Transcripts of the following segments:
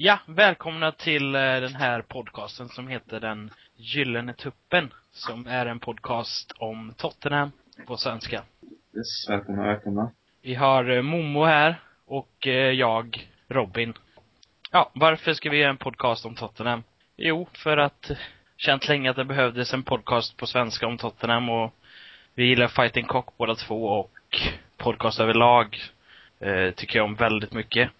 Ja, välkomna till eh, den här podcasten som heter Den Gyllene Tuppen. Som är en podcast om Tottenham på svenska. Yes, välkomna, välkomna. Vi har eh, Momo här och eh, jag, Robin. Ja, varför ska vi göra en podcast om Tottenham? Jo, för att känt länge att det behövdes en podcast på svenska om Tottenham och vi gillar Fighting Cock båda två och podcast överlag eh, tycker jag om väldigt mycket.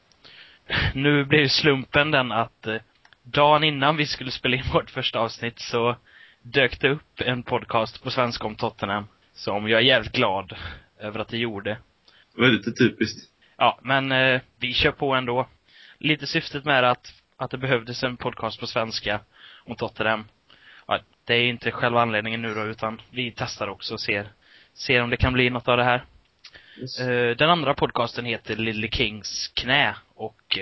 Nu blev slumpen den att eh, dagen innan vi skulle spela in vårt första avsnitt så dök det upp en podcast på svenska om Tottenham. Som jag är jävligt glad över att det gjorde. Väldigt typiskt. Ja, men eh, vi kör på ändå. Lite syftet med att, att det behövdes en podcast på svenska om Tottenham. Ja, det är inte själva anledningen nu då, utan vi testar också och ser, ser om det kan bli något av det här. Yes. Eh, Den andra podcasten heter Lille Kings knä och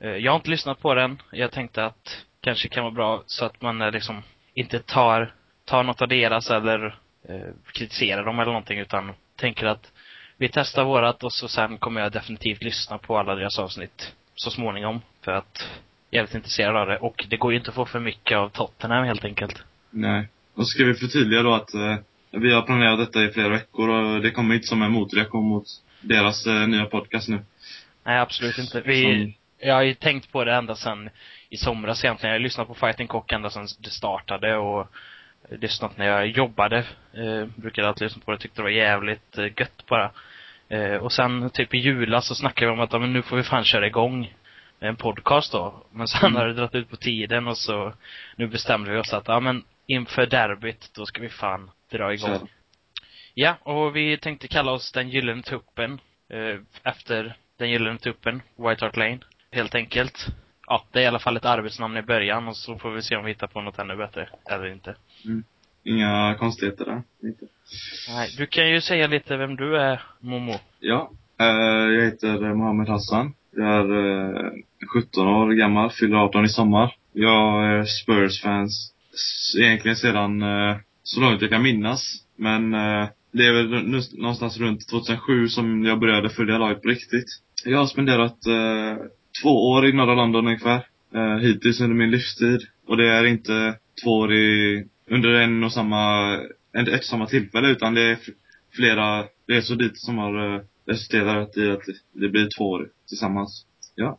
eh, jag har inte lyssnat på den. Jag tänkte att kanske kan vara bra så att man eh, liksom inte tar, tar något av deras eller eh, kritiserar dem eller någonting utan tänker att vi testar vårat och så sen kommer jag definitivt lyssna på alla deras avsnitt så småningom för att jag är jävligt intresserad av det och det går ju inte att få för mycket av Tottenham helt enkelt. Nej. Och så ska vi förtydliga då att eh, vi har planerat detta i flera veckor och det kommer inte som en motreaktion mot deras eh, nya podcast nu. Nej, absolut inte. Vi, jag har ju tänkt på det ända sedan i somras egentligen. Jag har lyssnat på Fighting Cock ända sedan det startade och lyssnat när jag jobbade. Eh, brukade alltid lyssna på det. Tyckte det var jävligt eh, gött bara. Eh, och sen typ i julas så snackade vi om att ja, men nu får vi fan köra igång en podcast då. Men sen Mm. har det dragit ut på tiden och så nu bestämde vi oss att ja men inför derbyt då ska vi fan dra igång. Kör. Ja, och vi tänkte kalla oss Den Gyllene Tuppen. Eh, efter Den Gyllene Tuppen, White Hart Lane. Helt enkelt. Ja, det är i alla fall ett arbetsnamn i början och så får vi se om vi hittar på något ännu bättre. Eller inte. Inga konstigheter där. Inte. Nej, du kan ju säga lite vem du är, Momo. Ja. Eh, jag heter eh, Mohammed Hassan. Jag är eh, 17 år gammal, fyller 18 i sommar. Jag är Spurs-fans egentligen sedan eh, så långt jag kan minnas. Men eh, det är väl nu, någonstans runt 2007 som jag började följa laget på riktigt. Jag har spenderat eh, två år i norra London ungefär. Eh, hittills under min livstid. Och det är inte två år i, under en och samma, en, ett och samma tillfälle utan det är flera resor dit som har eh, resulterat i att det blir två år tillsammans. Ja.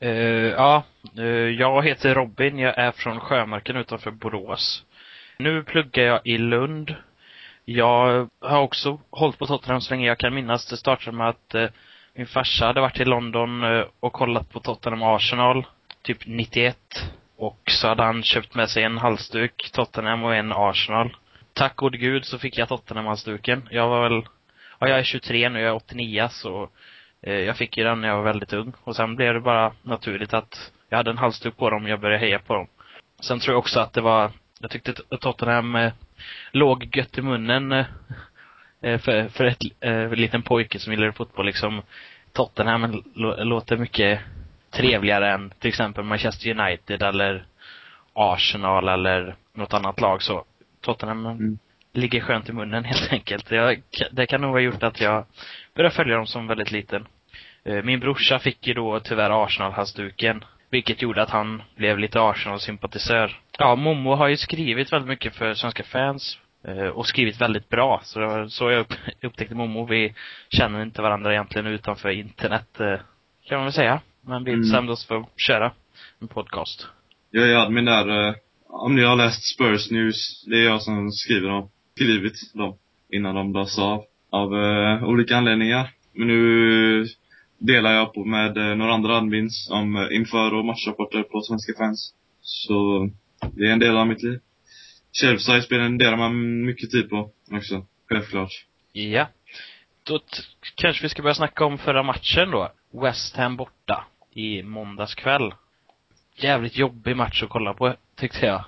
Eh, ja, uh, jag heter Robin. Jag är från Sjömarken utanför Borås. Nu pluggar jag i Lund. Jag har också hållit på Tottenham så länge jag kan minnas. Det startade med att eh, min farsa hade varit i London eh, och kollat på Tottenham Arsenal, typ 91. Och så hade han köpt med sig en halsduk, Tottenham och en Arsenal. Tack gode gud så fick jag Tottenham-halsduken. Jag var väl, ja jag är 23 nu, jag är 89 så eh, jag fick ju den när jag var väldigt ung. Och sen blev det bara naturligt att jag hade en halsduk på dem och jag började heja på dem. Sen tror jag också att det var, jag tyckte att Tottenham eh, låg gött i munnen eh, eh, för, för ett eh, liten pojke som gillade fotboll liksom. Tottenham lå- låter mycket trevligare än till exempel Manchester United eller Arsenal eller något annat lag så. Tottenham Mm. ligger skönt i munnen helt enkelt. Jag, det kan nog ha gjort att jag började följa dem som väldigt liten. Min brorsa fick ju då tyvärr Arsenal-halsduken. Vilket gjorde att han blev lite Arsenal-sympatisör. Ja, Momo har ju skrivit väldigt mycket för svenska fans. eh, Och skrivit väldigt bra. Så det var så jag upp- upptäckte Momo. Vi känner inte varandra egentligen utanför internet, eh, kan man väl säga. Men vi Mm. bestämde oss för att köra en podcast. Jag är admin där, eh, om ni har läst Spurs News, det är jag som skriver dem, skrivit dem, innan de lades av, av eh, olika anledningar. Men nu delar jag på med eh, några andra admins om eh, inför och matchrapporter på svenska fans. Så det är en del av mitt liv. Shelfside spenderar man mycket tid på också, självklart. Ja. Då kanske vi ska börja snacka om förra matchen då. West Ham borta. I måndags kväll. Jävligt jobbig match att kolla på, tyckte jag.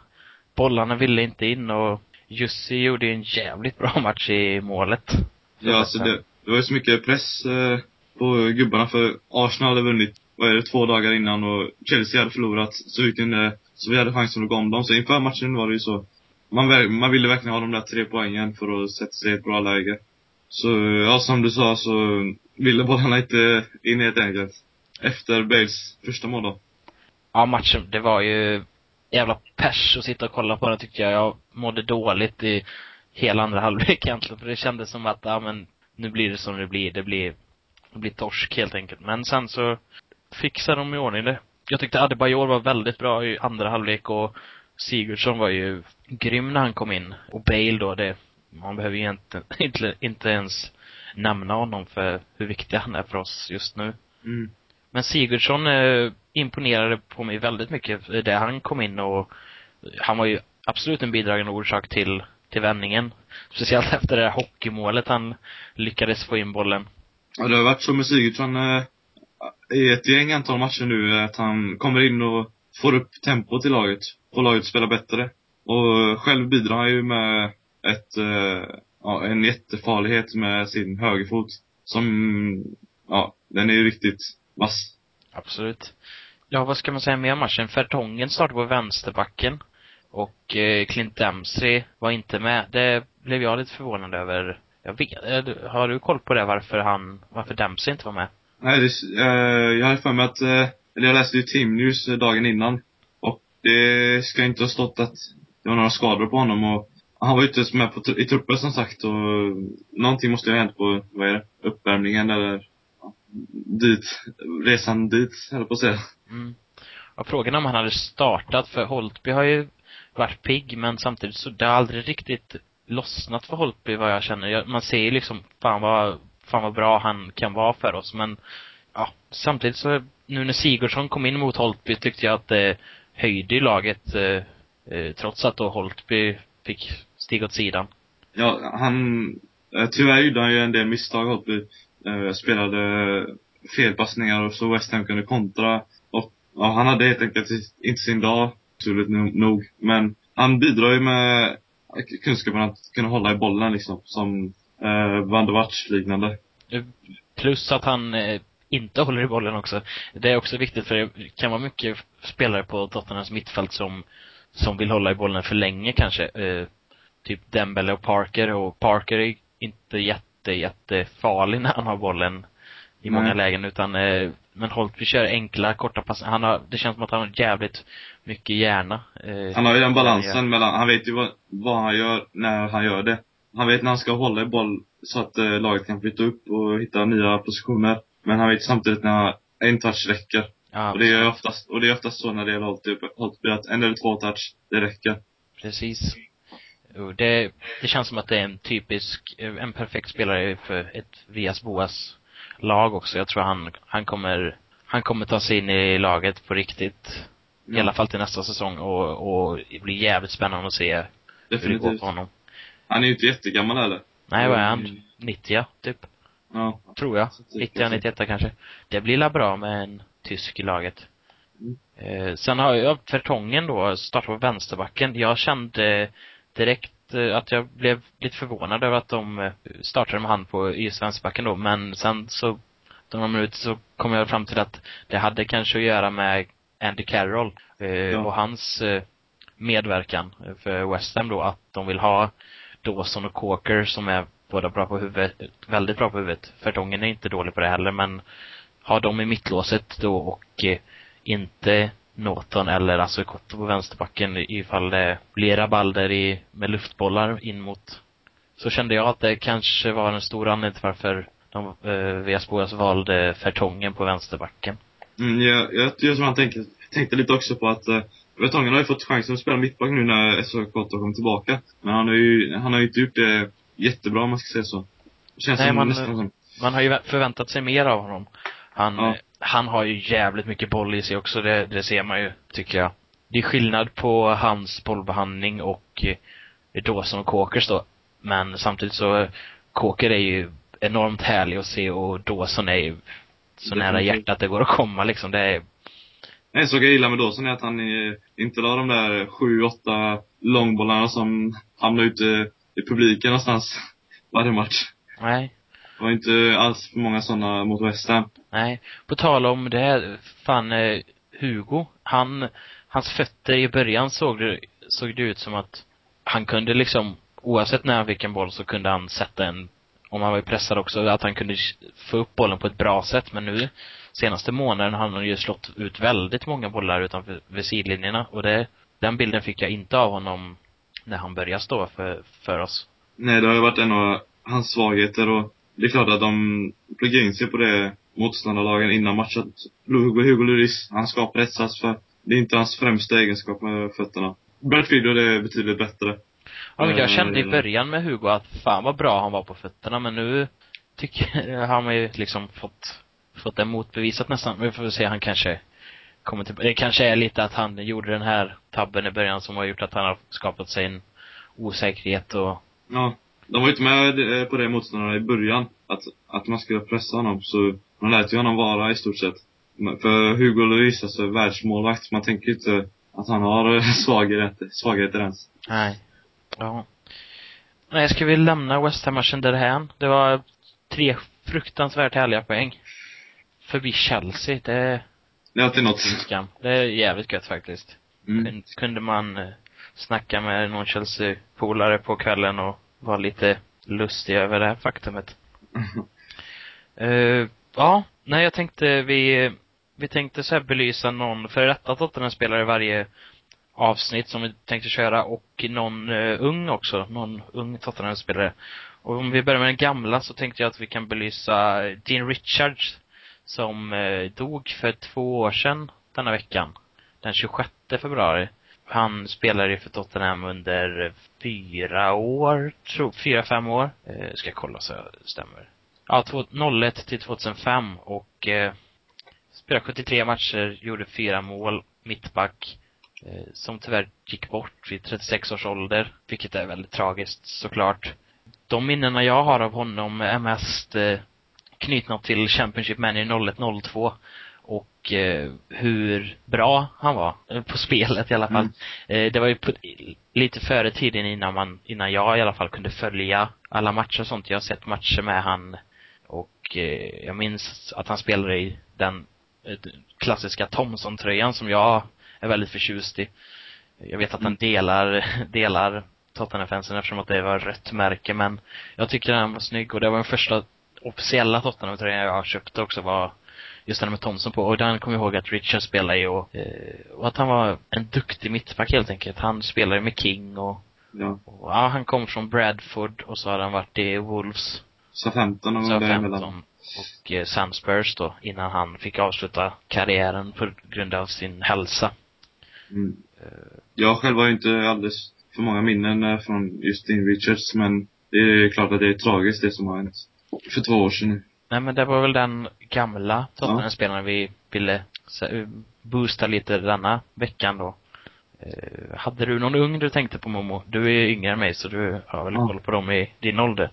Bollarna ville inte in och Jussi gjorde en jävligt bra match i målet. Ja, alltså det, det var ju så mycket press eh, på gubbarna för Arsenal hade vunnit, vad är det, två dagar innan och Chelsea hade förlorat. Så vi kunde, så vi hade chansen att gå om dem. Så inför matchen var det ju så. Man, man ville verkligen ha de där tre poängen för att sätta sig i ett bra läge. Så, ja som du sa så ville bollarna inte in helt enkelt. Efter Bales första mål då. Ja, matchen, det var ju jävla pers att sitta och kolla på den tyckte jag. Jag mådde dåligt i hela andra halvlek egentligen, för det kändes som att, ja men, nu blir det som det blir. Det blir, det blir torsk helt enkelt. Men sen så fixade de i ordning det. Jag tyckte Adebayor var väldigt bra i andra halvlek och Sigurdsson var ju grym när han kom in. Och Bale då, det, man behöver ju inte, inte, inte ens nämna honom för hur viktig han är för oss just nu. Mm. Men Sigurdsson eh, imponerade på mig väldigt mycket det han kom in och han var ju absolut en bidragande orsak till, till vändningen. Speciellt efter det där hockeymålet han lyckades få in bollen. Ja, det har varit så med Sigurdsson eh, i ett gäng antal matcher nu, eh, att han kommer in och får upp tempot i laget. Får laget spela bättre. Och själv bidrar han ju med ett, eh, ja, en jättefarlighet med sin högerfot. Som, ja, den är ju riktigt vass. Absolut. Ja, vad ska man säga mer om matchen? Fertongen startade på vänsterbacken. Och eh, Clint Dempsey var inte med. Det blev jag lite förvånad över. Jag vet, eh, har du koll på det varför han, varför Dempsey inte var med? Nej, det, eh, jag hade för mig att, eh, eller jag läste ju Team News dagen innan. Och det ska inte ha stått att det var några skador på honom och han var inte med på, i truppen som sagt och någonting måste ju ha hänt på, vad är det, uppvärmningen eller ja, dit, resan dit, höll på att säga. Mm. Och frågan om han hade startat, för Holtby har ju varit pigg, men samtidigt så, det har aldrig riktigt lossnat för Holtby vad jag känner. Jag, man ser ju liksom, fan vad, fan vad bra han kan vara för oss, men ja, samtidigt så, nu när Sigurdsson kom in mot Holtby tyckte jag att det höjde laget, eh, eh, trots att då Holtby fick stiga åt sidan. Ja, han, eh, tyvärr gjorde han ju en del misstag, Holtby. Eh, spelade felpassningar och så West Ham kunde kontra. Och ja, han hade helt enkelt inte sin dag, naturligt nog. Men han bidrar ju med kunskapen att kunna hålla i bollen liksom, som eh, Van der Watch liknande. Plus att han eh, inte håller i bollen också. Det är också viktigt för det kan vara mycket spelare på Tottenhams mittfält som, som vill hålla i bollen för länge kanske. Eh, typ Dembele och Parker och Parker är inte jätte, jättefarlig när han har bollen i många Nej. lägen utan eh, men Holtby kör enkla, korta pass. Han har, det känns som att han har jävligt mycket hjärna. Eh, Han har ju den balansen mellan, han vet ju vad, vad han gör när han gör det. Han vet när han ska hålla i boll så att eh, laget kan flytta upp och hitta nya positioner. Men han vet samtidigt när en touch räcker. ja, Och det är oftast, och det är oftast så när det gäller Holtby, Holtby att en eller två touch, det räcker. Precis. Det, det känns som att det är en typisk, en perfekt spelare för ett Vias Boas lag också. Jag tror han, han kommer, han kommer ta sig in i laget på riktigt. I Ja. alla fall till nästa säsong och, och det blir jävligt spännande att se hur det går Definitivt. för honom. Han är ju inte jättegammal heller. Nej, vad är Mm. han? 90 typ. Ja. Tror jag. Så typ 90 jag så. 91 kanske. Det blir la bra med en tysk i laget. Mm. Eh, sen har jag Vertongen då, startat på vänsterbacken. Jag kände direkt eh, att jag blev lite förvånad över att de eh, startade med han på just vänsterbacken då, men sen så, de några minuter så kom jag fram till att det hade kanske att göra med Andy Carroll eh, Ja. och hans eh, medverkan för West Ham då, att de vill ha Dawson och Coker som är båda bra på huvudet, väldigt bra på huvudet. Vertongen är inte dålig på det heller, men ha dem i mittlåset då och eh, inte Norton eller Asukoto på vänsterbacken ifall det blir rabalder i, med luftbollar in mot så kände jag att det kanske var en stor anledning till varför de, eh, Viasboas valde Fertongen på vänsterbacken. Mm, jag, jag, jag tror han tänkte, tänkte lite också på att uh, Vertongen har ju fått chansen att spela mittback nu när har kommit tillbaka. Men han har ju, han har ju inte gjort det jättebra om man ska säga så. Det känns Nej, som, man- nästan som, Man har ju förväntat sig mer av honom. Han, Ja. Han har ju jävligt mycket boll i sig också, det, det ser man ju, tycker jag. Det är skillnad på hans bollbehandling och eh, Dawson och Kåkers då. Men samtidigt så, Kåker är ju enormt härlig att se och Dawson är ju så nära Definitivt. hjärtat det går att komma liksom. Det är, En sak jag gillar med Dawson är att han eh, inte la de där sju, åtta långbollarna som hamnar ute i publiken någonstans varje match. nej, Det var inte alls för många sådana mot West Ham. nej. På tal om det, här, fan eh, Hugo, han, hans fötter i början såg det, såg det ut som att han kunde liksom, oavsett när han fick en boll så kunde han sätta en, om han var pressad också, att han kunde få upp bollen på ett bra sätt. Men nu senaste månaden har han ju slått ut väldigt många bollar utanför vid sidlinjerna och det, den bilden fick jag inte av honom när han började stå för, för oss. Nej, det har ju varit en av hans svagheter och det är klart att de pluggar in sig på det motståndarlagen innan matchen. Hugo, Hugo Lloris, han skapar rättsats för det är inte hans främsta egenskap med fötterna. Brad Friedel är betydligt bättre. Ja, men jag Eh, kände i början med Hugo att fan vad bra han var på fötterna, men nu tycker har man ju liksom fått, fått det motbevisat nästan. Vi får väl se, han kanske kommer till, det kanske är lite att han gjorde den här tabben i början som har gjort att han har skapat sig en osäkerhet och Ja. De var ju inte med eh, på det motståndarna i början. Att, att man skulle pressa honom. Så man lät ju honom vara i stort sett. För Hugo Lloris, alltså världsmålvakt, man tänker ju inte att han har eh, svagheter, svagheter ens. Nej. Ja. Nej, ska vi lämna West Ham-matchen därhän? Det var tre fruktansvärt härliga poäng. Förbi Chelsea, det Det är alltid något. skam. Det är jävligt gött faktiskt. Mm. Kun- Kunde man eh, snacka med någon Chelsea-polare på kvällen och vara lite lustig över det här faktumet. Eh, ja, nej jag tänkte vi, vi tänkte så här belysa någon före detta Tottenham-spelare i varje avsnitt som vi tänkte köra och någon eh, ung också, någon ung Tottenham-spelare. Och om vi börjar med den gamla så tänkte jag att vi kan belysa Dean Richards som eh, dog för två år sedan denna veckan. Den 26 februari. Han spelade för Tottenham under fyra år, tror, fyra, fem år. Eh, ska jag kolla så det stämmer. Ja, två- 01 till 2005 och eh, spelade 73 matcher, gjorde fyra mål, mittback. Eh, som tyvärr gick bort vid 36 års ålder, vilket är väldigt tragiskt såklart. De minnena jag har av honom är mest eh, knutna till Championship Manager 01-02 och eh, hur bra han var eh, på spelet i alla fall. Eh, det var ju på, lite före tiden innan man, innan jag i alla fall kunde följa alla matcher och sånt. Jag har sett matcher med han och eh, jag minns att han spelade i den eh, klassiska Thomson-tröjan som jag är väldigt förtjust i. Jag vet att han delar, delar Tottenham-fansen eftersom att det var rött märke men jag tycker den var snygg och det var den första officiella Tottenham-tröjan jag köpte också var just den med Thomson på. Och den kommer jag ihåg att Richard spelade i och, eh, och att han var en duktig mittback helt enkelt. Han spelade med King och, Ja. och ja, han kom från Bradford och så hade han varit i Wolves, Så 15 någon gång däremellan. Southampton och eh, Spurs då innan han fick avsluta karriären på grund av sin hälsa. Mm. Jag själv har ju inte alldeles för många minnen eh, från just Dean Richards, men det är klart att det är tragiskt det som har hänt. För två år sedan nu. Nej men det var väl den gamla Tottenham-spelaren vi ville här, boosta lite denna veckan då. Eh, hade du någon ung du tänkte på Momo? Du är ju yngre än mig så du har väl Ja. koll på dem i din ålder?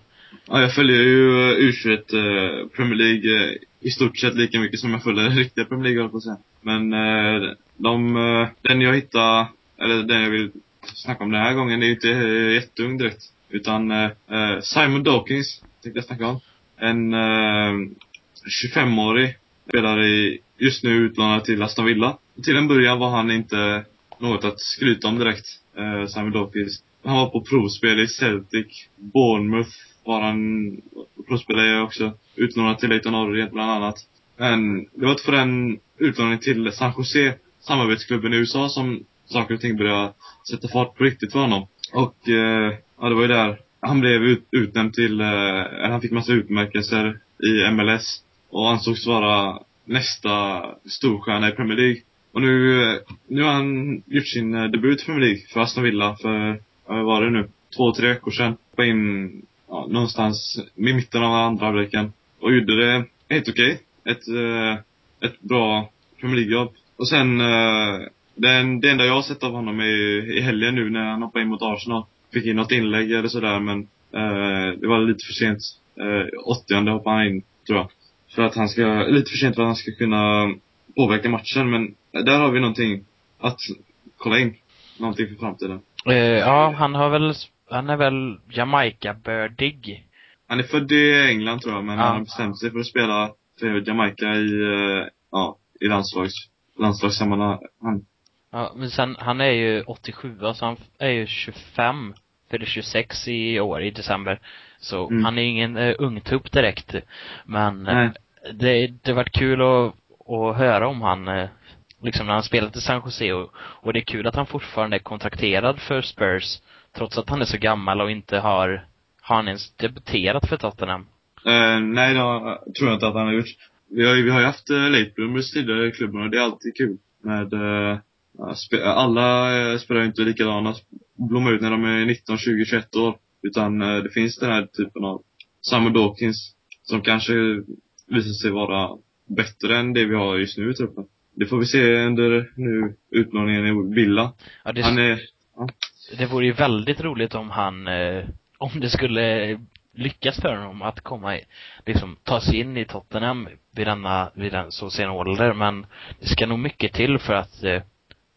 Ja, jag följer ju eh, U21 eh, Premier League eh, i stort sett lika mycket som jag följer riktiga Premier League, jag på att säga. Men eh, de, eh, den jag hittade, eller den jag vill snacka om den här gången, är ju inte eh, jätteung direkt. Utan eh, eh, Simon Dawkins tänkte jag snacka om. En eh, 25-årig spelare i, just nu utlånad till Aston Villa. Till en början var han inte något att skryta om direkt, eh, Simon Dawkins. Han var på provspel i Celtic, Bournemouth var han provspelare också. Utlånad till Leighton Orient bland annat. Men det var inte förrän utlåningen till San Jose, samarbetsklubben i USA, som saker och ting började sätta fart på riktigt för honom. Och, eh, ja det var ju där han blev ut, utnämnd till, eh, eller han fick massa utmärkelser i MLS. Och ansågs vara nästa storstjärna i Premier League. Och nu, eh, nu har han gjort sin eh, debut i Premier League för Aston Villa för, eh, vad var det nu? Två, tre veckor sedan. Var in, ja, någonstans i mitten av andra halvleken. Och gjorde det helt okej. Ett, eh, ett bra Premier League-jobb. Och sen, eh, den, det enda jag har sett av honom är i helgen nu när han hoppade in mot Arsenal. Fick in något inlägg eller sådär men, eh, det var lite för sent. Eh, 80 hoppade han in, tror jag. För att han ska, lite för sent för att han ska kunna påverka matchen men där har vi någonting att kolla in. Någonting för framtiden. Eh, ja, han har väl, han är väl Jamaica-bördig. Han är född i England tror jag, men Ja. han har bestämt sig för att spela för Jamaica i, eh, ja, i landslags, landslagssammanhang. Ja, men sen, han är ju 87 så han är ju 25, fyller 26 i år, i december. Så Mm. han är ingen uh, ungtupp direkt. Men Nej. eh, det, det har varit kul att, att höra om han, eh, liksom när han spelat i San Jose och, och det är kul att han fortfarande är kontrakterad för Spurs, trots att han är så gammal och inte har, har han ens debuterat för Tottenham? Eh, nej, det tror jag inte att han har gjort. Vi har ju, vi har ju haft eh, late bloomers tidigare i klubben och det är alltid kul med eh, alla eh, spelar ju inte likadana, blommar ut när de är 19, 20, 21 år. Utan eh, det finns den här typen av Samuel Dawkins som kanske visar sig vara bättre än det vi har just nu i truppen. Det får vi se under nu utlåningen i Villa. Ja, det, Han är, ja. det vore ju väldigt roligt om han, eh, om det skulle lyckas för honom att komma, liksom ta sig in i Tottenham vid denna, vid den så sen ålder, men det ska nog mycket till för att,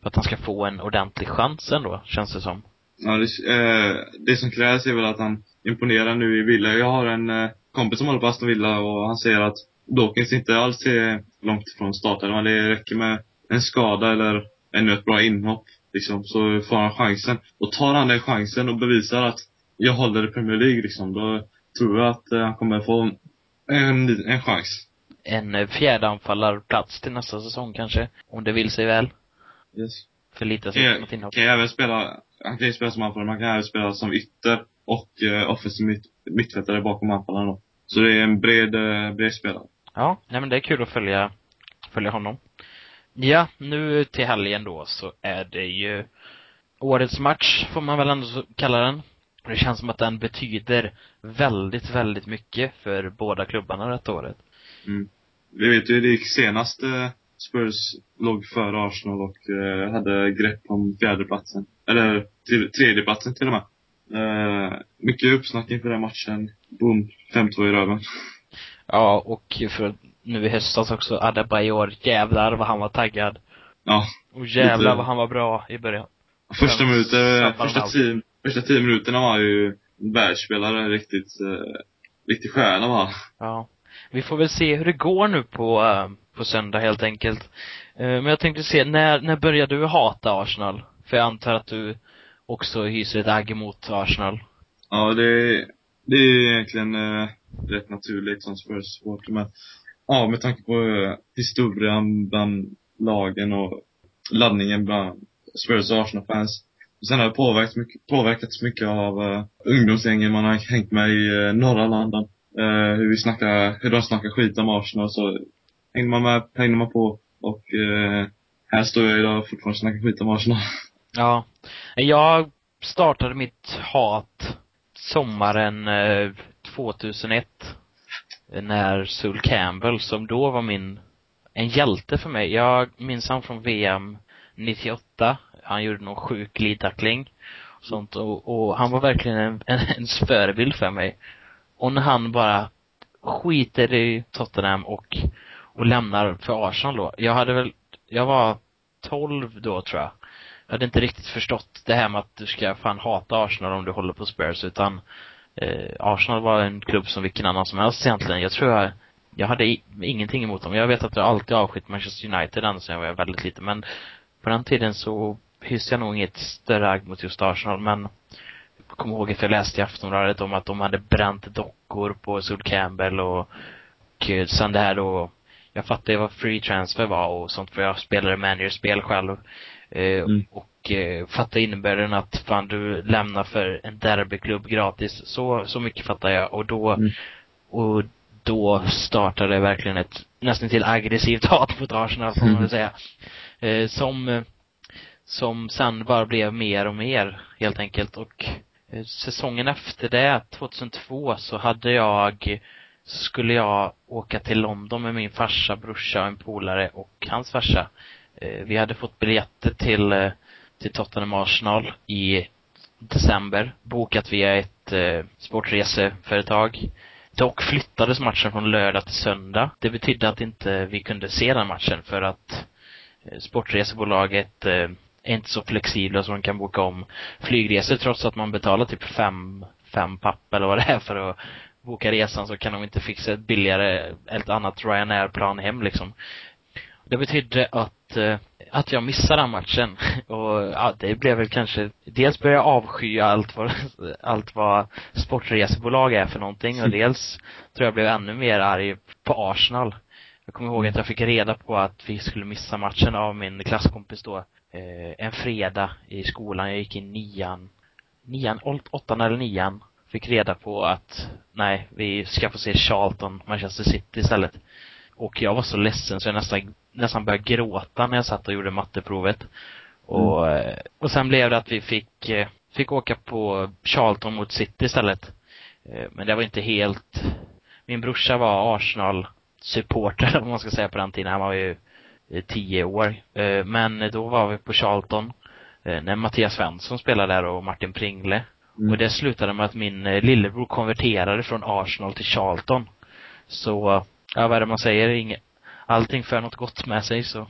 för att han ska få en ordentlig chans ändå, känns det som. Ja, det, eh, det som krävs är väl att han imponerar nu i Villa. Jag har en eh, kompis som håller på Aston Villa och han säger att Dawkins inte alls är långt ifrån starten. Men det räcker med en skada eller ännu ett bra inhopp. Liksom, så får han chansen. Och tar han den chansen och bevisar att jag håller i Premier League liksom, då tror jag att eh, han kommer få en, en chans. En eh, fjärde anfallarplats till nästa säsong kanske, om det vill sig väl. Yes. Förlita Kan sig på jag, något inhopp. kan jag även spela, han kan ju spela som anfallare, man kan även spela som ytter och eh, offensiv mitt, mittfältare bakom anfallaren då. Så det är en bred, eh, bred spelare. Ja, nej men det är kul att följa, följa honom. Ja, nu till helgen då så är det ju årets match, får man väl ändå kalla den. Det känns som att den betyder väldigt, väldigt mycket för båda klubbarna detta året. Mm. Vi vet ju, det gick senast eh, Spurs låg före Arsenal och eh, hade grepp om fjärdeplatsen. Eller tredjeplatsen till och med. Eh, mycket uppsnack inför den matchen. Boom, 5-2 i röven. Ja, och för nu i höstas också, Adebayor, jävlar vad han var taggad. Ja. Och jävlar Lite- vad han var bra i början. Första sabbar första tio, första tio minuterna var ju världsspelare, riktigt, eh, riktig stjärna var. Ja. Vi får väl se hur det går nu på, eh, på söndag helt enkelt. Eh, men jag tänkte se, när, när började du hata Arsenal? För jag antar att du också hyser ett agg mot Arsenal. Ja, det, det är egentligen eh, rätt naturligt som Spurs-supporter men ja, med tanke på eh, historien bland lagen och laddningen bland Spurs och Arsenal-fans. Sen har det påverkats mycket, påverkats mycket av uh, ungdomsgängen man har hängt med i uh, norra London. Eh, hur vi snackar, hur de snackar skit om Arsenal så hänger man med, hänger man på och eh, här står jag idag och fortfarande snackar skit om Arsenal. Ja. Jag startade mitt hat sommaren eh, 2001. När Sul Campbell, som då var min, en hjälte för mig. Jag minns han från VM 98. Han gjorde någon sjuk glidtackling. och Sånt och, och han var verkligen en, en, en förebild för mig. Och när han bara skiter i Tottenham och, och lämnar för Arsenal då. Jag hade väl, jag var 12 då tror jag. Jag hade inte riktigt förstått det här med att du ska fan hata Arsenal om du håller på Spurs utan eh, Arsenal var en klubb som vilken annan som helst egentligen. Jag tror jag, jag hade i, ingenting emot dem. Jag vet att jag alltid avskytt Manchester United ända sedan jag var väldigt liten men på den tiden så hyste jag nog inget större agg mot just Arsenal men jag kommer ihåg att jag läste i Aftonbladet om att de hade bränt dockor på Sol Campbell och, och sen det här då jag fattade vad free transfer var och sånt för jag spelade managerspel själv. Eh, Mm. Och eh, fattade innebörden att fan du lämnar för en derbyklubb gratis. Så, så mycket fattar jag och då, Mm. och då startade verkligen ett nästan till aggressivt hat mot Arsenal får man väl säga. Eh, som, som sen bara blev mer och mer helt enkelt och eh, säsongen efter det, 2002, så hade jag skulle jag åka till London med min farsa, brorsa och en polare och hans farsa. Eh, vi hade fått biljetter till, eh, till Tottenham Arsenal i december, bokat via ett eh, sportreseföretag. Dock flyttades matchen från lördag till söndag. Det betydde att inte vi kunde se den matchen för att sportresebolaget är inte så flexibla så de kan boka om flygresor trots att man betalar typ fem, fem papp eller vad det är för att boka resan så kan de inte fixa ett billigare, ett annat Ryanair-plan hem liksom. Det betydde att, eh, att jag missade den matchen. Och ja, det blev väl kanske, dels började jag avsky allt vad, allt vad sportresebolag är för någonting och dels tror jag blev ännu mer arg på Arsenal. Jag kommer ihåg att jag fick reda på att vi skulle missa matchen av min klasskompis då, eh, en fredag i skolan. Jag gick i nian, nian, åttan eller nian. Fick reda på att, nej, vi ska få se Charlton, Manchester City istället. Och jag var så ledsen så jag nästan, nästan började gråta när jag satt och gjorde matteprovet. Och, mm. och sen blev det att vi fick, eh, fick åka på Charlton mot City istället. Eh, men det var inte helt, min brorsa var Arsenal-supporter, om man ska säga på den tiden. Han var ju tio år. Men då var vi på Charlton, när Mattias Svensson spelade där och Martin Pringle. Mm. Och det slutade med att min lillebror konverterade från Arsenal till Charlton. Så, ja vad är det man säger, inget, allting för något gott med sig så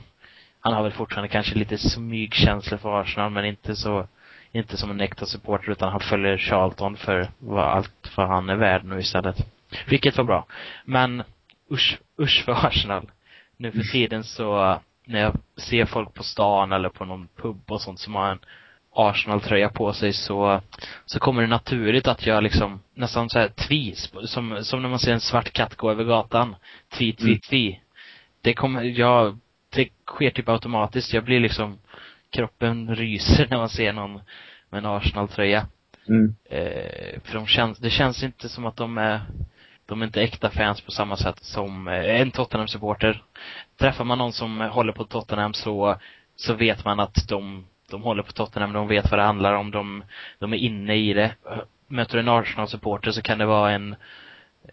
han har väl fortfarande kanske lite smygkänslor för Arsenal men inte så, inte som en äkta supporter utan han följer Charlton för vad allt vad han är värd nu istället. Vilket var bra. Men usch, usch för Arsenal. Nu för tiden så, när jag ser folk på stan eller på någon pub och sånt som har en Arsenal-tröja på sig så, så kommer det naturligt att jag liksom nästan så här tvis, som, som när man ser en svart katt gå över gatan. Tvi, tvi, mm. tvi. Det kommer, jag det sker typ automatiskt. Jag blir liksom, kroppen ryser när man ser någon med en Arsenal-tröja. Mm. Eh, för de känns, det känns inte som att de är, de är inte äkta fans på samma sätt som eh, en Tottenham-supporter. Träffar man någon som håller på Tottenham så, så vet man att de, de håller på Tottenham, de vet vad det handlar om, de, de är inne i det. Möter du en Arsenal-supporter så kan det vara en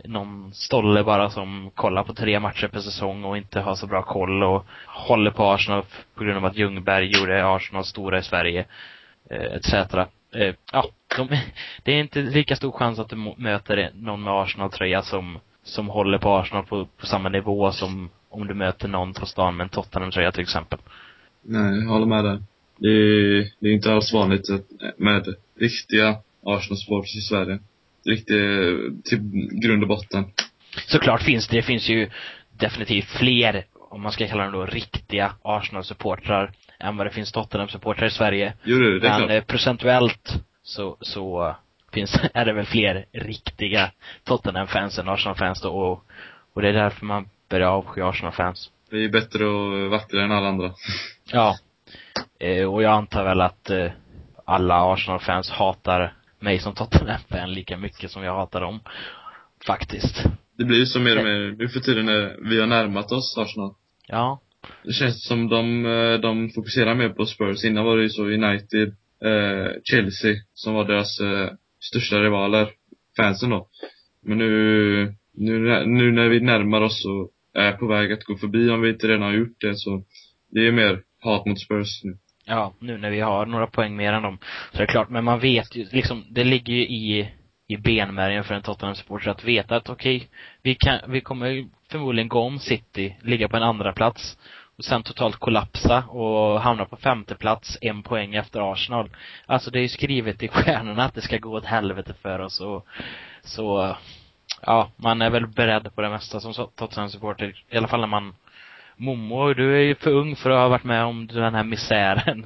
någon stolle bara som kollar på tre matcher per säsong och inte har så bra koll och håller på Arsenal på grund av att Ljungberg gjorde Arsenal stora i Sverige, eh, etc. Eh, ja, de, det är inte lika stor chans att du möter någon med Arsenal-tröja som, som håller på Arsenal på, på samma nivå som om du möter någon på stan med en Tottenham-tröja till exempel. Nej, jag håller med dig. Det är, det är inte alls vanligt med riktiga Arsenal-supporters i Sverige riktig, till grund och botten. Såklart finns det, det finns ju definitivt fler, om man ska kalla dem då, riktiga Arsenal-supportrar än vad det finns Tottenham-supportrar i Sverige. Jo, det, är Men klart. procentuellt så, så finns, är det väl fler riktiga Tottenham-fans än Arsenal-fans då och, och det är därför man börjar avsky Arsenal-fans. Det är bättre och vackrare än alla andra. Ja. Eh, och jag antar väl att eh, alla Arsenal-fans hatar mig som Tottenham-fan lika mycket som jag hatar dem. Faktiskt. Det blir ju så mer och mer, nu för tiden när vi har närmat oss Arsenal. Ja. Det känns som de, eh, de fokuserar mer på Spurs. Innan var det ju så United, eh, Chelsea, som var deras eh, största rivaler. Fansen då. Men nu, nu, nu när vi närmar oss och är på väg att gå förbi, om vi inte redan har gjort det, så det är mer hat mot Spurs nu. Ja, nu när vi har några poäng mer än dem. Så det är klart, men man vet ju liksom, det ligger ju i, i benmärgen för en Tottenham-supporter att veta att okej, okay, vi kan, vi kommer förmodligen gå om City, ligga på en andra plats och sen totalt kollapsa och hamna på femte plats, en poäng efter Arsenal. Alltså det är ju skrivet i stjärnorna att det ska gå åt helvete för oss och så, ja, man är väl beredd på det mesta som Tottenham-supporter, i alla fall när man Momo, du är ju för ung för att ha varit med om den här misären.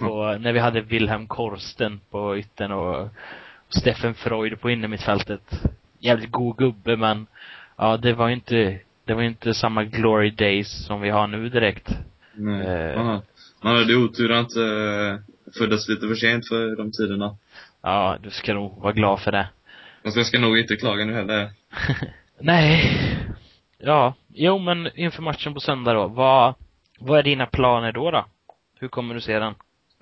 Och när vi hade Wilhelm Korsten på ytten och Steffen Freud på innermittfältet. Jävligt god gubbe men, ja det var inte, det var inte samma glory days som vi har nu direkt. Nej. Eh. Man, man hade otur att uh, föddes lite för sent för de tiderna. Ja, du ska nog vara glad för det. Fast jag ska nog inte klaga nu heller. Nej, Ja, jo men inför matchen på söndag då, vad, vad är dina planer då då? Hur kommer du se den?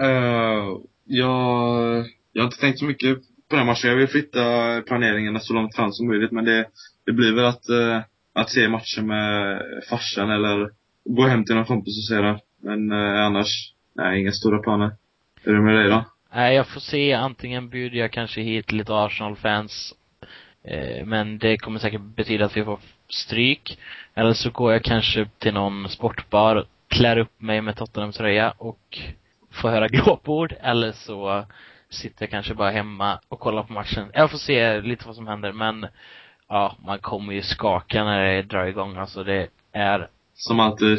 Uh, jag, jag har inte tänkt så mycket på den matchen. Jag vill flytta planeringarna så långt fram som möjligt men det, det blir väl att, uh, att se matchen med farsan eller gå hem till någon kompis och se den. Men uh, annars, nej, inga stora planer. Hur är det med dig då? Nej, jag får se. Antingen bjuder jag kanske hit lite Arsenal-fans. Men det kommer säkert betyda att vi får stryk. Eller så går jag kanske till någon sportbar, klär upp mig med Tottenham-tröja och får höra glåpord. Eller så sitter jag kanske bara hemma och kollar på matchen. Jag får se lite vad som händer, men ja, man kommer ju skaka när det drar igång. Alltså det är Som alltid.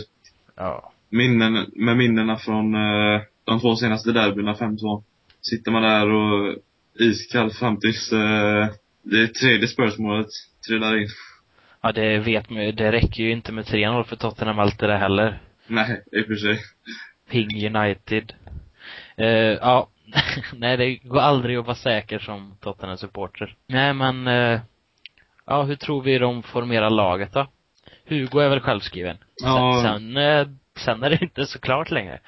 Ja. Minnen, med minnena från uh, de två senaste derbyna, 5-2. Sitter man där och iskall fram tills uh, det tredje spörsmålet trillar in. Ja, det vet man ju. Det räcker ju inte med 3-0 för Tottenham alltid det heller. Nej, i och för sig. Ping United. Uh, ja, nej det går aldrig att vara säker som Tottenham-supporter. Nej men, uh, ja hur tror vi de formerar laget då? Hugo är väl självskriven? Ja. Sen, sen, uh, sen är det inte så klart längre.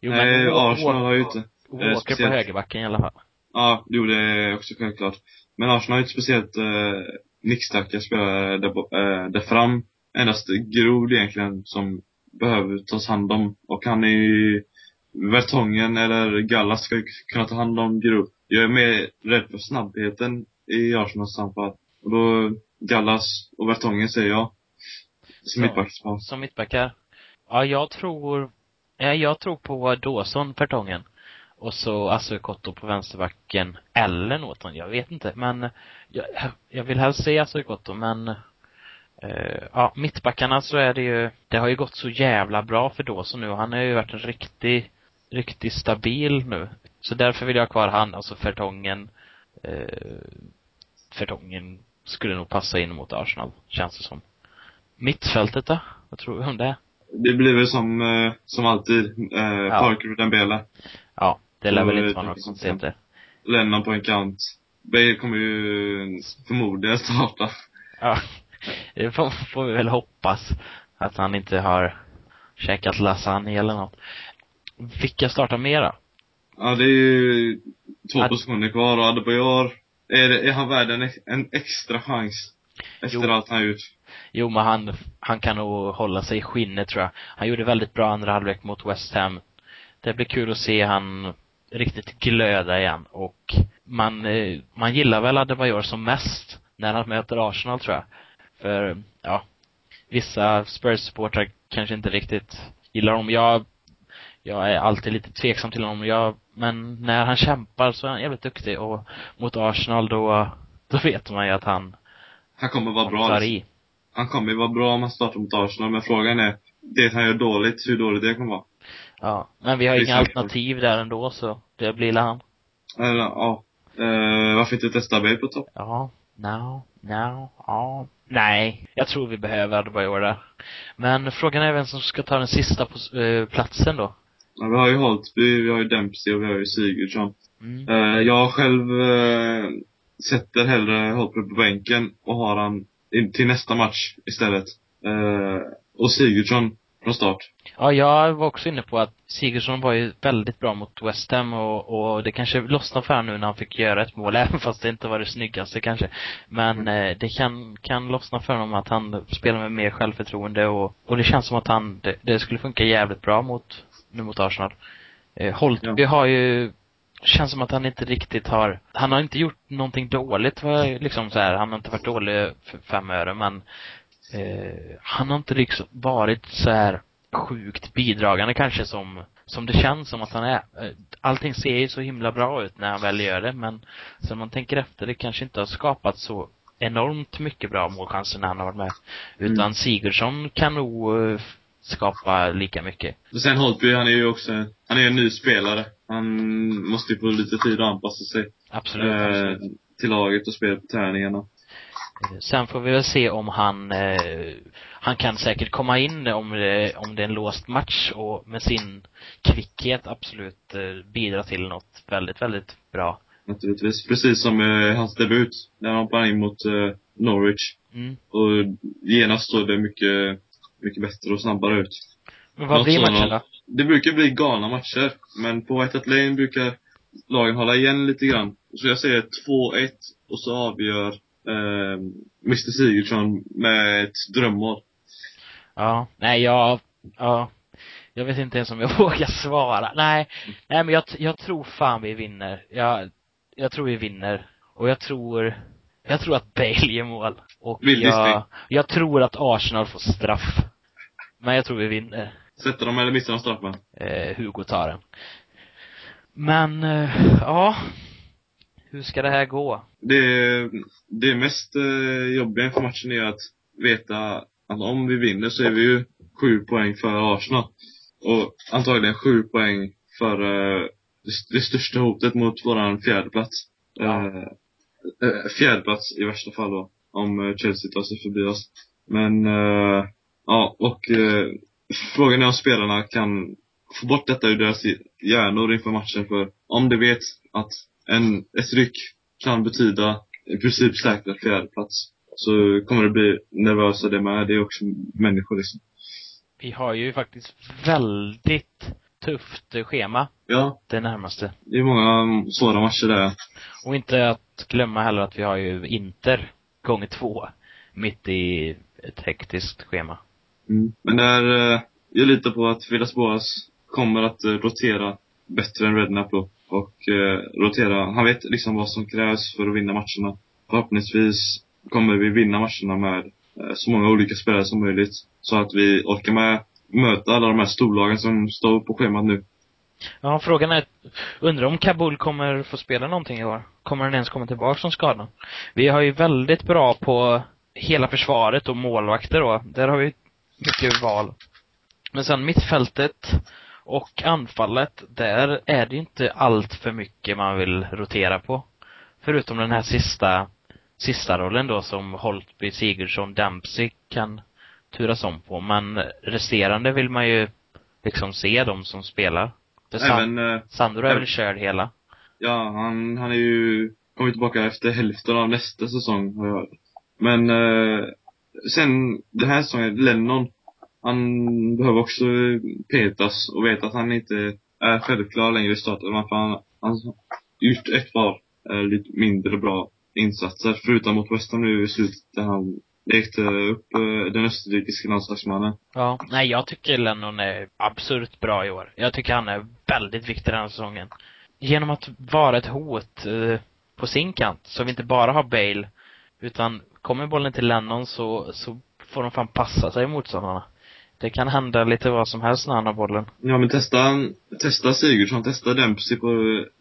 Jo, Nej, Arsenal har ju inte. Walker på högerbacken i alla fall. Ja, jo det är också självklart. Men Arsenal har ju inte speciellt eh, nickstarka spelare där, eh, där fram. Endast Grod egentligen som behöver tas hand om. Och han är ju Vertongen eller Gallas ska ju kunna ta hand om Grod. Jag är mer rädd för snabbheten i Arsenals anfall. Och då Gallas och Vertongen säger jag. Som mittbackspar. Som mittbackar. Ja, jag tror, ja, jag tror på Dawson, Vertongen. Och så Asuikoto på vänsterbacken, eller Norton, jag vet inte. Men jag, jag vill helst se Asuikoto, men eh, ja, mittbackarna så är det ju, det har ju gått så jävla bra för Dawson nu. Han har ju varit en riktig, riktigt stabil nu. Så därför vill jag ha kvar han, alltså Fertongen. Eh, Fertongen skulle nog passa in mot Arsenal, känns det som. Mittfältet då? Vad tror du om det? Det blir väl som, eh, som alltid, eh, ja. Parker och Dembele. Ja, det lär väl inte vara några konstigheter. Lennon på en kant. Bale kommer ju förmodligen starta. Ja, det får, får vi väl hoppas. Att han inte har käkat lasagne eller något. Vilka startar mer då? Ja, det är ju två att... positioner kvar och Adebayor, är, det, är han värd en, en extra chans? Efter jo. allt han gjort? Jo, men han, han kan nog hålla sig i skinnet tror jag. Han gjorde väldigt bra andra halvlek mot West Ham. Det blir kul att se han riktigt glöda igen och man, eh, man gillar väl Adebayor som mest när han möter Arsenal tror jag. För, ja, vissa Spurs-supportrar kanske inte riktigt gillar honom. Jag, jag är alltid lite tveksam till honom. Jag, men när han kämpar så är han jävligt duktig och mot Arsenal då, då vet man ju att han Han kommer vara bra. Alltså. Han kommer ju vara bra om han startar mot Arsenal, men frågan är, det han gör dåligt, hur dåligt det kommer vara. Ja, men vi har inga alternativ där ändå så det blir han. Eller, ja. Uh, varför inte testa Bale på topp? Ja, no, no, ja. Nej, jag tror vi behöver Adebayor där. Men frågan är vem som ska ta den sista på, uh, platsen då? Ja, vi har ju Holtby, vi har ju Dempsey och vi har ju Sigurdsson. Mm. Uh, jag själv uh, sätter hellre Holtby på bänken och har han till nästa match istället. Uh, och Sigurdsson från start. Ja, jag var också inne på att Sigurdsson var ju väldigt bra mot West Ham och, och det kanske lossnade för honom nu när han fick göra ett mål, även fast det inte var det snyggaste kanske. Men mm. eh, det kan, kan lossna för honom att han spelar med mer självförtroende och, och det känns som att han, det, det skulle funka jävligt bra mot, nu mot Arsenal. Eh, Holtby ja. har ju känns som att han inte riktigt har, han har inte gjort någonting dåligt, liksom så här, han har inte varit dålig för fem öre men eh, han har inte liksom varit så här sjukt bidragande kanske som, som det känns som att han är. Eh, allting ser ju så himla bra ut när han väl gör det, men så man tänker efter, det kanske inte har skapat så enormt mycket bra målchanser när han har varit med. Utan mm. Sigurdsson kan nog uh, skapa lika mycket. Och sen Holtby, han är ju också, han är en ny spelare. Han måste ju få lite tid att anpassa sig. Absolut. Eh, absolut. Till laget och spela på träningarna. Sen får vi väl se om han, eh, han kan säkert komma in om det, om det är en låst match och med sin kvickhet absolut eh, bidra till något väldigt, väldigt bra. Naturligtvis. Precis som eh, hans debut, när han hoppade in mot eh, Norwich. Mm. Och genast såg det mycket, mycket bättre och snabbare ut. Men vad blir matchen då? Det brukar bli galna matcher, men på White Lane brukar lagen hålla igen lite grann. Så jag säger 2-1 och så avgör eh, Mr Sigurdsson med ett drömmål. Ja, nej jag, ja. Jag vet inte ens om jag vågar svara. Nej, nej men jag, jag tror fan vi vinner. Jag, jag tror vi vinner. Och jag tror, jag tror att Bale gör mål. Och jag, jag tror att Arsenal får straff. Men jag tror vi vinner. Sätter de eller missar de straffen? Eh, Hugo tar den. Men, eh, ja. Hur ska det här gå? Det, det mest eh, jobbiga inför matchen är att veta att om vi vinner så är vi ju sju poäng för Arsenal. Och antagligen sju poäng för eh, det, största hotet mot våran fjärdeplats. Ja. Eh, fjärdeplats i värsta fall då. om eh, Chelsea tar sig förbi oss. Men, eh, ja, och eh, frågan är om spelarna kan få bort detta ur deras hjärnor inför matchen. För om de vet att en, ett ryck kan betyda i princip säkra fjärdeplats, så kommer det bli nervösa det med. Det är också människor liksom. Vi har ju faktiskt väldigt tufft schema. Ja. Det närmaste. Det är många svåra matcher där. Och inte att glömma heller att vi har ju Inter gånger två mitt i ett hektiskt schema. Mm. Men där, eh, jag litar på att Vidas Boas kommer att eh, rotera bättre än Rednap då. Och eh, rotera, han vet liksom vad som krävs för att vinna matcherna. Förhoppningsvis kommer vi vinna matcherna med eh, så många olika spelare som möjligt. Så att vi orkar med möta alla de här storlagen som står på schemat nu. Ja, frågan är, undrar om Kabul kommer få spela någonting i år? Kommer han ens komma tillbaka som skada? Vi har ju väldigt bra på hela försvaret och målvakter då. Där har vi mycket val. Men sen mittfältet och anfallet, där är det inte allt för mycket man vill rotera på. Förutom den här sista, sista rollen då som Holtby, Sigurdsson, Dempsey kan turas om på. Men resterande vill man ju liksom se de som spelar. För Även, San, eh, Sandro är väl körd hela? Ja, han, han är ju kommit tillbaka efter hälften av nästa säsong, har jag hört. Men eh, sen den här säsongen, Lennon, han behöver också petas och veta att han inte är självklar längre i starten. Han, han har gjort ett par eh, lite mindre bra insatser, förutom mot West Ham nu i slutet där han lekte upp eh, den österrikiske landslagsmannen. Ja, nej jag tycker Lennon är absurt bra i år. Jag tycker han är väldigt viktig den här säsongen. Genom att vara ett hot eh, på sin kant, så vi inte bara har Bale, utan kommer bollen till Lennon så, så får de fan passa sig motståndarna. Det kan hända lite vad som helst när han har bollen. Ja men testa, testa Sigurdsson, testa Dempsey på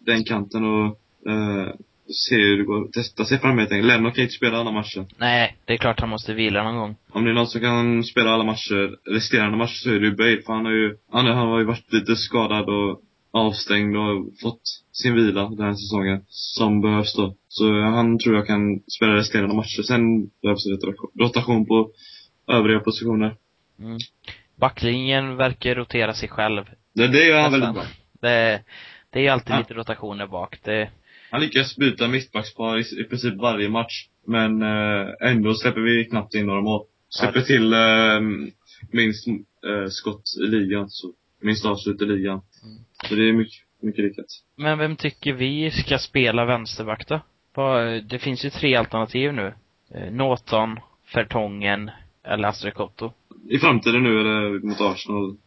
den kanten och eh, se hur det går. Testa sig fram helt enkelt. Lennon kan inte spela alla matcher. Nej, det är klart han måste vila någon gång. Om det är någon som kan spela alla matcher, resterande matcher, så är det ju Bale. För han har ju, han, han har ju varit lite skadad och avstängd och fått sin vila den här säsongen. Som behövs då. Så han tror jag kan spela resterande matcher. Sen behövs det rotation på övriga positioner. Mm. Backlinjen verkar rotera sig själv. Det, det gör han väldigt bra. Det, det är ju alltid ja. lite rotationer bak. Det, han lyckas byta mittbackspar i, i princip varje match. Men eh, ändå släpper vi knappt in några mål. Släpper ja. till eh, minst eh, skott i ligan. Så, minst avslut i ligan. Mm. Så det är mycket, mycket lyckat. Men vem tycker vi ska spela vänsterback då? Det finns ju tre alternativ nu. Eh, Norton, Fertongen eller Astrikotto. I framtiden nu eller mot Arsenal?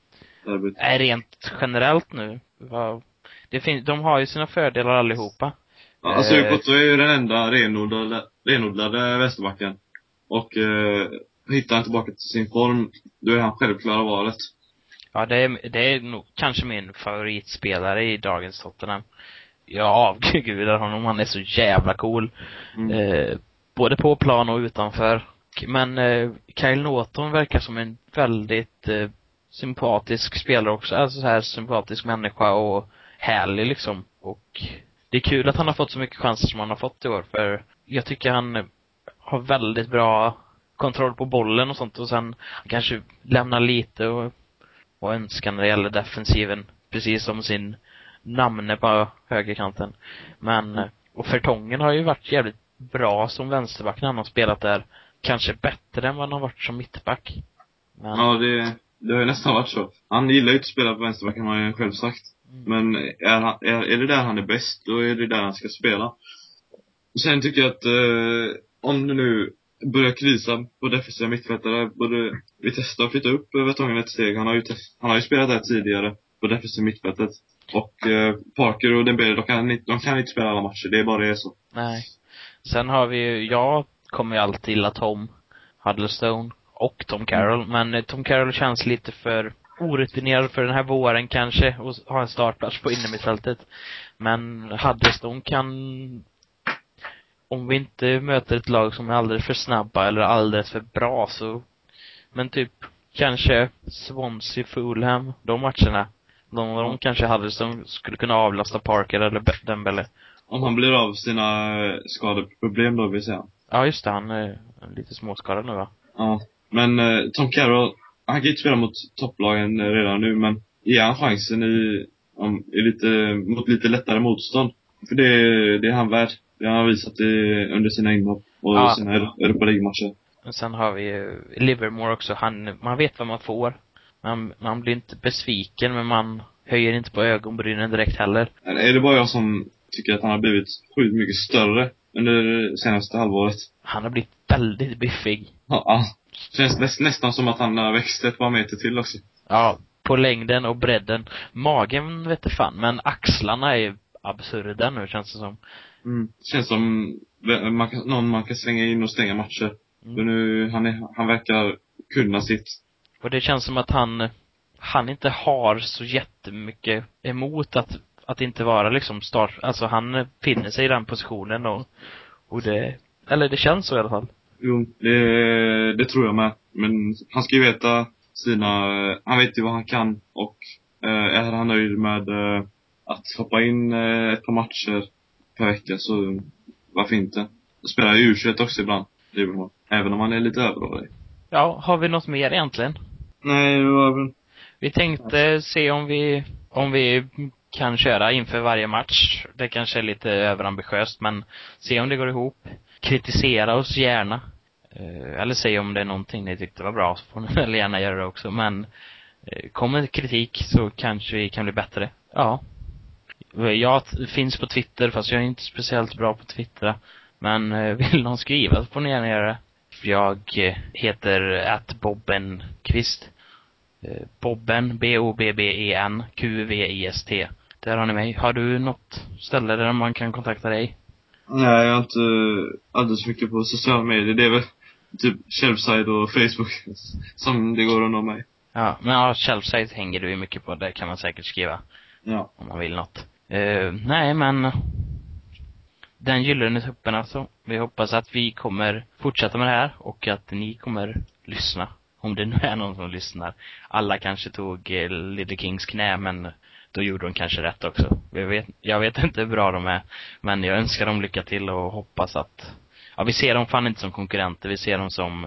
Nej, rent generellt nu. Det finns, de har ju sina fördelar allihopa. Ja, alltså Kotto är ju den enda renodlade, renodlade vänsterbacken. Och eh, hittar han tillbaka till sin form, då är han självklara valet. Ja, det är, det är nog kanske min favoritspelare i dagens Tottenham. Jag avgudar honom, han är så jävla cool. Mm. Eh, både på plan och utanför. Men eh, Kyle Norton verkar som en väldigt eh, sympatisk spelare också. Alltså så här sympatisk människa och härlig liksom. Och det är kul att han har fått så mycket chanser som han har fått i år, för jag tycker han har väldigt bra kontroll på bollen och sånt och sen kanske lämnar lite och, och önskar när det gäller defensiven, precis som sin namne på högerkanten. Men, och Fertongen har ju varit jävligt bra som vänsterback när han har spelat där. Kanske bättre än vad han har varit som mittback. Men... Ja, det, det har ju nästan varit så. Han gillar ju inte att spela på vänsterbacken, har han själv sagt. Men är, han, är, är det där han är bäst, då är det där han ska spela. Sen tycker jag att, eh, om det nu börjar krisa på defensiva mittfältare, borde vi testa att flytta upp Vertongen ett steg. Han har ju, test, han har ju spelat där tidigare, på defensiva mittfältet. Och eh, Parker och Dembele, de kan, de kan inte spela alla matcher, det är bara det är så. Nej. Sen har vi ju, jag kommer ju alltid gilla Tom Huddlestone och Tom Carroll, mm. men Tom Carroll känns lite för orutinerad för den här våren kanske och ha en startplats på innermittfältet. Men Huddeston kan om vi inte möter ett lag som är alldeles för snabba eller alldeles för bra så men typ kanske Swansea, Fulham, de matcherna. De, de kanske Huddeston skulle kunna avlasta Parker eller Dembele. Om han blir av sina skadeproblem då vill säga. Ja, just det. Han, Lite småskadad nu va? Ja. Men eh, Tom Carroll, han kan ju inte spela mot topplagen eh, redan nu, men ger han chansen i, om, i lite, mot lite lättare motstånd. För det, det är han värd. Det har han visat i, under sina inhopp och Ja. sina Europa League-matcher. Sen har vi ju Livermore också. Han, man vet vad man får. Man, man blir inte besviken, men man höjer inte på ögonbrynen direkt heller. Eller är det bara jag som tycker att han har blivit sjukt mycket större under det senaste halvåret? Han har blivit väldigt biffig. Ja. ja. Känns näst, nästan som att han har växt ett par meter till också. Ja, på längden och bredden. Magen vet du fan, men axlarna är absurda nu känns det som. Mm. Känns som man kan, någon man kan slänga in och stänga matcher. Mm. För nu, han, är, han verkar kunna sitt. Och det känns som att han, han inte har så jättemycket emot att, att inte vara liksom start, alltså han finner sig i den positionen och, och det, eller det känns så i alla fall. Jo, det, det tror jag med. Men han ska ju veta sina, han vet ju vad han kan och eh, är han nöjd med eh, att hoppa in eh, ett par matcher per vecka så varför inte? Spelar ju U21 också ibland, Livermore. Även om han är lite överårig. Ja, har vi något mer egentligen? Nej, det var väl Vi tänkte se om vi, om vi kan köra inför varje match. Det kanske är lite överambitiöst, men se om det går ihop. Kritisera oss gärna. Eh, Eller säg om det är någonting ni tyckte var bra, så får ni väl gärna göra det också, men eh, kom med kritik så kanske vi kan bli bättre. Ja. Jag finns på Twitter, fast jag är inte speciellt bra på Twitter. Men eh, vill någon skriva så får ni gärna göra det. Jag heter atbobbenqvist. Eh, Bobben, B-O-B-B-E-N, Q-V-I-S-T. Där har ni mig. Har du något ställe där man kan kontakta dig? Nej, jag har inte alldeles mycket på sociala medier. Det är väl typ Shelfside och Facebook som det går att nå mig. Ja, men ja, Shelfside hänger du ju mycket på. Där kan man säkert skriva Ja. om man vill något. Eh, nej, men den gyllene tuppen alltså. Vi hoppas att vi kommer fortsätta med det här och att ni kommer lyssna. Om det nu är någon som lyssnar. Alla kanske tog eh, Little Kings knä, men då gjorde de kanske rätt också. Jag vet, jag vet inte hur bra de är, men jag önskar dem lycka till och hoppas att, ja vi ser dem fan inte som konkurrenter, vi ser dem som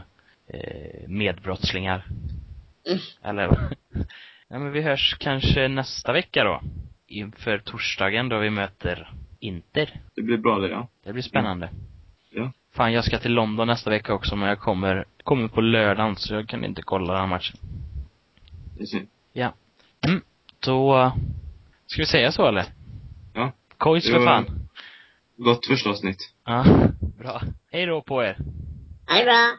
eh, medbrottslingar. Eller, ja men vi hörs kanske nästa vecka då. Inför torsdagen då vi möter Inter. Det blir bra det, ja. Det blir spännande. Ja. Fan, jag ska till London nästa vecka också, men jag kommer, kommer på lördagen, så jag kan inte kolla den här matchen. Det är synd. Mm. Då, eh, ska vi säga så eller? Ja. Kojs för fan. Gott första avsnitt. Ja, bra. Hej då på er. Det bra!